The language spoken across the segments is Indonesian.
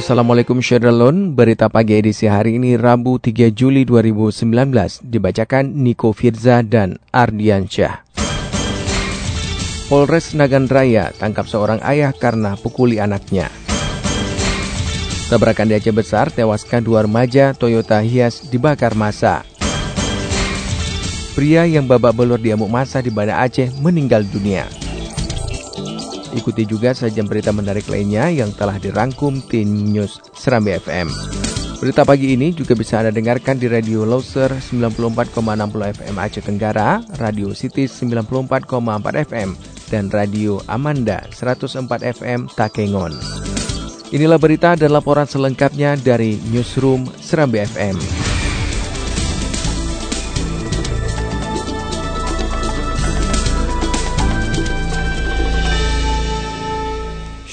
Assalamualaikum Syedalon, berita pagi edisi hari ini Rabu 3 Juli 2019 dibacakan Niko Firza dan Ardian Syah. Polres Nagan Raya tangkap seorang ayah karena pukuli anaknya. Tabrakan di Aceh Besar tewaskan dua remaja Toyota Hiace dibakar masa. Pria yang babak belur di amuk masa di Banda Aceh meninggal dunia. Ikuti juga sajian berita menarik lainnya yang telah dirangkum tim News Serambi FM. Berita pagi ini juga bisa Anda dengarkan di Radio Loser 94,60 FM Aceh Tenggara, Radio City 94,4 FM, dan Radio Amanda 104 FM Takengon. Inilah berita dan laporan selengkapnya dari Newsroom Serambi FM.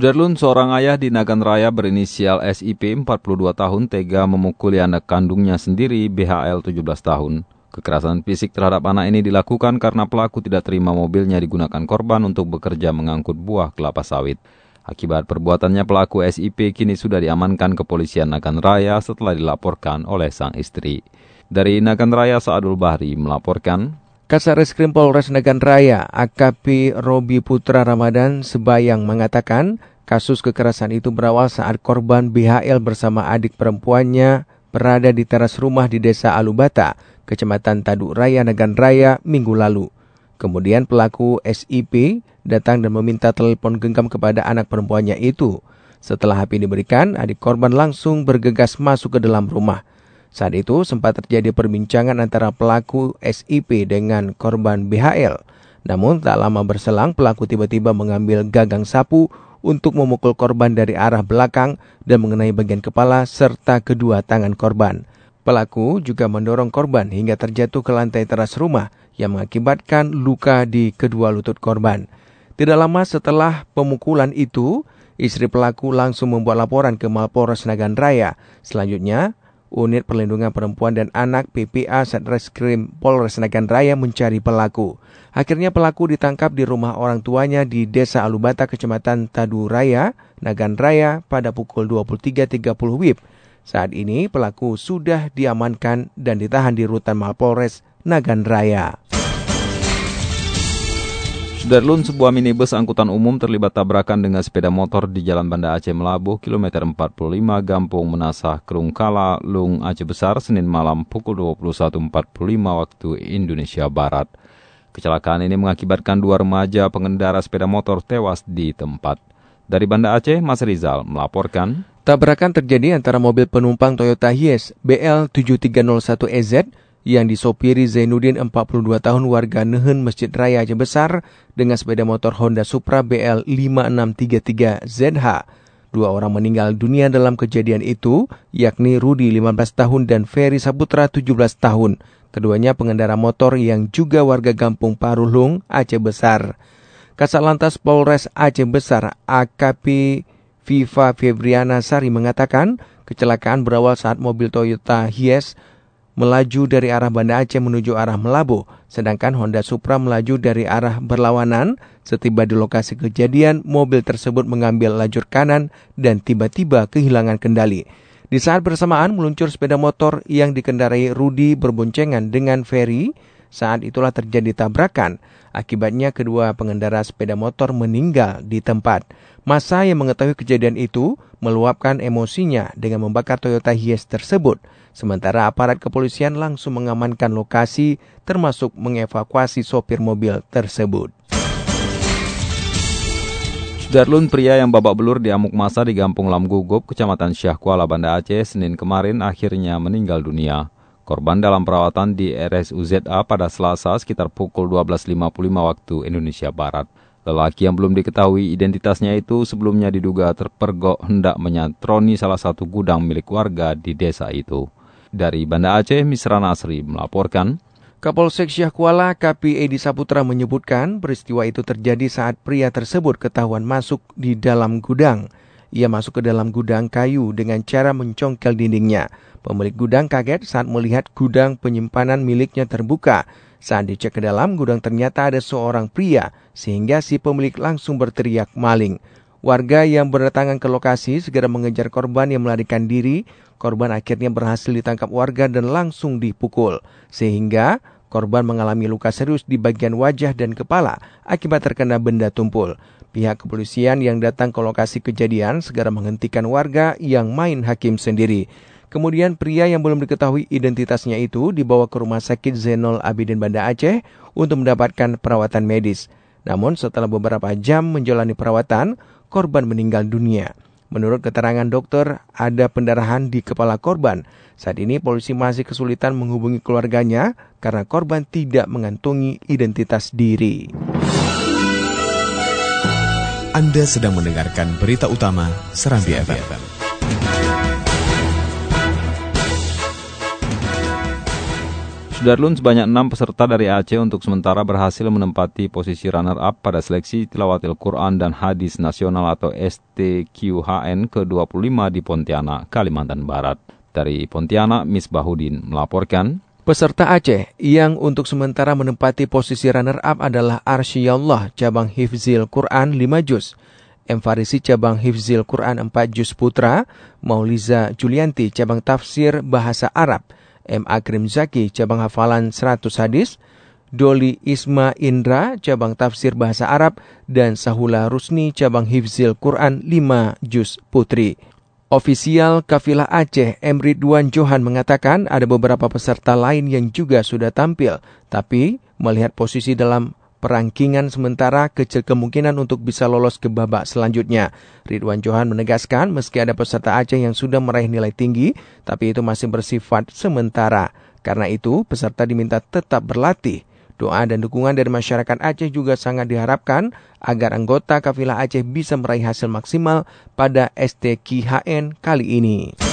Sudarlun, seorang ayah di Nagan Raya berinisial SIP 42 tahun tega memukuli anak kandungnya sendiri BHL 17 tahun. Kekerasan fisik terhadap anak ini dilakukan karena pelaku tidak terima mobilnya digunakan korban untuk bekerja mengangkut buah kelapa sawit. Akibat perbuatannya pelaku SIP kini sudah diamankan kepolisian Nagan Raya setelah dilaporkan oleh sang istri. Dari Nagan Raya Saadul Bahri melaporkan, Kasar Reskrim Polres Nagan Raya, AKP Robi Putra Ramadan Sebayang mengatakan kasus kekerasan itu berawal saat korban BHL bersama adik perempuannya berada di teras rumah di desa Alubata, kecamatan Taduk Raya, Nagan Raya, minggu lalu. Kemudian pelaku SIP datang dan meminta telepon genggam kepada anak perempuannya itu. Setelah HP diberikan, adik korban langsung bergegas masuk ke dalam rumah. Saat itu sempat terjadi perbincangan antara pelaku SIP dengan korban BHL. Namun tak lama berselang pelaku tiba-tiba mengambil gagang sapu untuk memukul korban dari arah belakang dan mengenai bagian kepala serta kedua tangan korban. Pelaku juga mendorong korban hingga terjatuh ke lantai teras rumah yang mengakibatkan luka di kedua lutut korban. Tidak lama setelah pemukulan itu, istri pelaku langsung membuat laporan ke Malpores Nagan Raya. Selanjutnya, Unit Perlindungan Perempuan dan Anak PPA Satreskrim Polres Nagan Raya mencari pelaku. Akhirnya pelaku ditangkap di rumah orang tuanya di Desa Alubata, Kecamatan Tadu Raya, Nagan Raya pada pukul 23.30 WIB. Saat ini pelaku sudah diamankan dan ditahan di rutan Malpolres Nagan Raya. Sudarlun, sebuah minibus angkutan umum terlibat tabrakan dengan sepeda motor di Jalan Banda Aceh Melabuh, kilometer 45, Gampung Menasah, Kerungkala, Lung Aceh Besar, Senin malam pukul 21.45 waktu Indonesia Barat. Kecelakaan ini mengakibatkan dua remaja pengendara sepeda motor tewas di tempat. Dari Banda Aceh, Mas Rizal melaporkan, Tabrakan terjadi antara mobil penumpang Toyota Hiace BL7301EZ yang disopiri Zainuddin 42 tahun warga Nehen Masjid Raya Aceh Besar dengan sepeda motor Honda Supra BL 5633ZH. Dua orang meninggal dunia dalam kejadian itu, yakni Rudi 15 tahun dan Ferry Saputra 17 tahun. Keduanya pengendara motor yang juga warga Gampung Parulung, Aceh Besar. Kasat Lantas Polres Aceh Besar AKP Viva Febriana Sari mengatakan kecelakaan berawal saat mobil Toyota Hiace melaju dari arah Banda Aceh menuju arah Melabu, sedangkan Honda Supra melaju dari arah berlawanan. Setiba di lokasi kejadian, mobil tersebut mengambil lajur kanan dan tiba-tiba kehilangan kendali. Di saat bersamaan meluncur sepeda motor yang dikendarai Rudi berboncengan dengan Ferry, saat itulah terjadi tabrakan. Akibatnya kedua pengendara sepeda motor meninggal di tempat. Masa yang mengetahui kejadian itu meluapkan emosinya dengan membakar Toyota Hiace tersebut. Sementara aparat kepolisian langsung mengamankan lokasi termasuk mengevakuasi sopir mobil tersebut. Darlun pria yang babak belur di amuk masa di Gampung Lamgugup, Kecamatan Syah Kuala, Banda Aceh, Senin kemarin akhirnya meninggal dunia. Korban dalam perawatan di RSUZA pada Selasa sekitar pukul 12.55 waktu Indonesia Barat. Lelaki yang belum diketahui identitasnya itu sebelumnya diduga terpergok hendak menyatroni salah satu gudang milik warga di desa itu. Dari Banda Aceh, Misra Nasri melaporkan. Kapolsek Syahkuala KP Edi Saputra menyebutkan peristiwa itu terjadi saat pria tersebut ketahuan masuk di dalam gudang. Ia masuk ke dalam gudang kayu dengan cara mencongkel dindingnya. Pemilik gudang kaget saat melihat gudang penyimpanan miliknya terbuka. Saat dicek ke dalam gudang ternyata ada seorang pria sehingga si pemilik langsung berteriak maling. Warga yang berdatangan ke lokasi segera mengejar korban yang melarikan diri. Korban akhirnya berhasil ditangkap warga dan langsung dipukul. Sehingga korban mengalami luka serius di bagian wajah dan kepala akibat terkena benda tumpul. Pihak kepolisian yang datang ke lokasi kejadian segera menghentikan warga yang main hakim sendiri. Kemudian pria yang belum diketahui identitasnya itu dibawa ke rumah sakit Zenol Abidin Banda Aceh untuk mendapatkan perawatan medis. Namun setelah beberapa jam menjalani perawatan, korban meninggal dunia. Menurut keterangan dokter, ada pendarahan di kepala korban. Saat ini polisi masih kesulitan menghubungi keluarganya karena korban tidak mengantungi identitas diri. Anda sedang mendengarkan berita utama Serambi FM. Sudarlun sebanyak enam peserta dari Aceh untuk sementara berhasil menempati posisi runner-up pada seleksi Tilawatil Quran dan Hadis Nasional atau STQHN ke-25 di Pontianak, Kalimantan Barat. Dari Pontianak, Misbahudin melaporkan, Peserta Aceh yang untuk sementara menempati posisi runner-up adalah Arsyallah cabang Hifzil Quran 5 juz, M. Farisi cabang Hifzil Quran 4 juz putra, Mauliza Julianti cabang tafsir bahasa Arab, M. Akrim Zaki, cabang hafalan 100 hadis, Doli Isma Indra, cabang tafsir bahasa Arab, dan Sahula Rusni, cabang Hifzil Quran 5 Juz Putri. Ofisial Kafilah Aceh, M. Ridwan Johan mengatakan ada beberapa peserta lain yang juga sudah tampil, tapi melihat posisi dalam perangkingan sementara kecil kemungkinan untuk bisa lolos ke babak selanjutnya. Ridwan Johan menegaskan meski ada peserta Aceh yang sudah meraih nilai tinggi, tapi itu masih bersifat sementara. Karena itu, peserta diminta tetap berlatih. Doa dan dukungan dari masyarakat Aceh juga sangat diharapkan agar anggota kafilah Aceh bisa meraih hasil maksimal pada STKHN kali ini.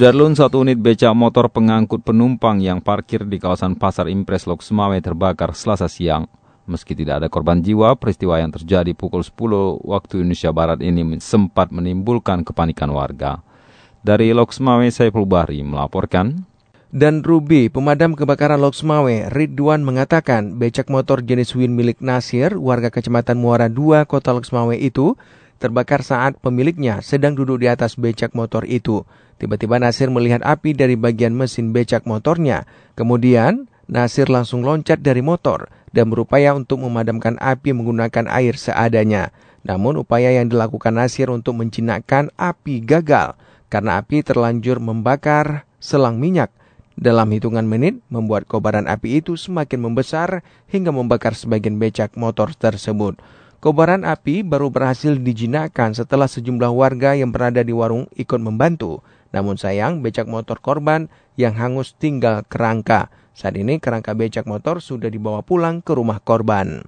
Sudarlun satu unit becak motor pengangkut penumpang yang parkir di kawasan Pasar Impres Lok Semawe terbakar selasa siang. Meski tidak ada korban jiwa, peristiwa yang terjadi pukul 10 waktu Indonesia Barat ini sempat menimbulkan kepanikan warga. Dari Lok Semawe, saya Bahri melaporkan. Dan Ruby, pemadam kebakaran Lok Semawe, Ridwan mengatakan becak motor jenis Win milik Nasir, warga kecamatan Muara 2, kota Lok Semawe itu, terbakar saat pemiliknya sedang duduk di atas becak motor itu. Tiba-tiba Nasir melihat api dari bagian mesin becak motornya. Kemudian, Nasir langsung loncat dari motor dan berupaya untuk memadamkan api menggunakan air seadanya. Namun upaya yang dilakukan Nasir untuk menjinakkan api gagal karena api terlanjur membakar selang minyak. Dalam hitungan menit, membuat kobaran api itu semakin membesar hingga membakar sebagian becak motor tersebut. Kobaran api baru berhasil dijinakkan setelah sejumlah warga yang berada di warung ikut membantu. Namun sayang, becak motor korban yang hangus tinggal kerangka. Saat ini kerangka becak motor sudah dibawa pulang ke rumah korban.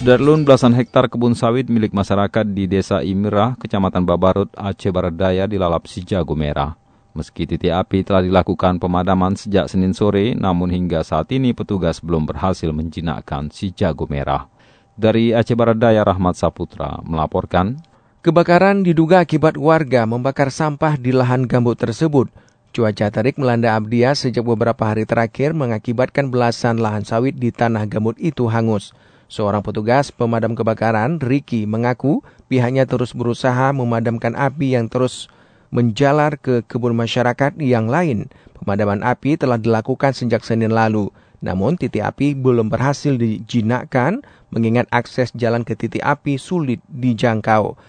Darlun belasan hektar kebun sawit milik masyarakat di Desa Imirah, Kecamatan Babarut, Aceh Barat Daya dilalap si jago merah. Meski titik api telah dilakukan pemadaman sejak Senin sore, namun hingga saat ini petugas belum berhasil menjinakkan si jago merah. Dari Aceh Barat Daya Rahmat Saputra melaporkan, Kebakaran diduga akibat warga membakar sampah di lahan gambut tersebut. Cuaca terik melanda Abdia sejak beberapa hari terakhir mengakibatkan belasan lahan sawit di tanah gambut itu hangus. Seorang petugas pemadam kebakaran, Ricky, mengaku pihaknya terus berusaha memadamkan api yang terus menjalar ke kebun masyarakat yang lain. Pemadaman api telah dilakukan sejak Senin lalu. Namun titik api belum berhasil dijinakkan mengingat akses jalan ke titik api sulit dijangkau.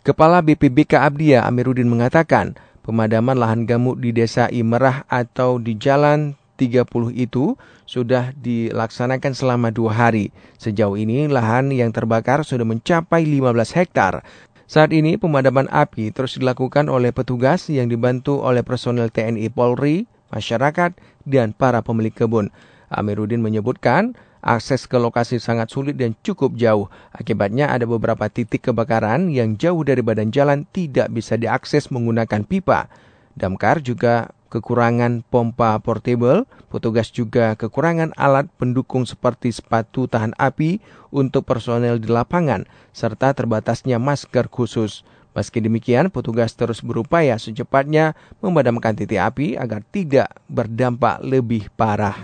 Kepala BPBK Abdia Amiruddin mengatakan, pemadaman lahan gambut di desa Imerah atau di jalan 30 itu sudah dilaksanakan selama dua hari. Sejauh ini lahan yang terbakar sudah mencapai 15 hektar. Saat ini pemadaman api terus dilakukan oleh petugas yang dibantu oleh personel TNI Polri, masyarakat, dan para pemilik kebun. Amiruddin menyebutkan akses ke lokasi sangat sulit dan cukup jauh. Akibatnya ada beberapa titik kebakaran yang jauh dari badan jalan tidak bisa diakses menggunakan pipa. Damkar juga kekurangan pompa portable, petugas juga kekurangan alat pendukung seperti sepatu tahan api untuk personel di lapangan, serta terbatasnya masker khusus. Meski demikian, petugas terus berupaya secepatnya memadamkan titik api agar tidak berdampak lebih parah.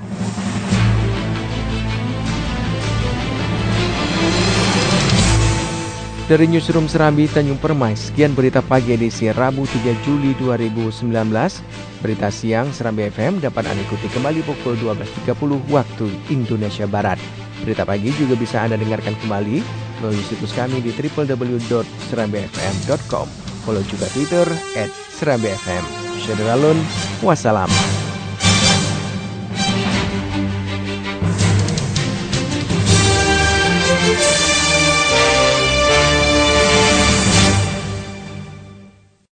Dari Newsroom Serambi Tanjung Permai, sekian berita pagi edisi Rabu 3 Juli 2019. Berita siang Serambi FM dapat Anda ikuti kembali pukul 12.30 waktu Indonesia Barat. Berita pagi juga bisa Anda dengarkan kembali melalui situs kami di www.serambifm.com. Follow juga Twitter at Serambi FM. Wassalam.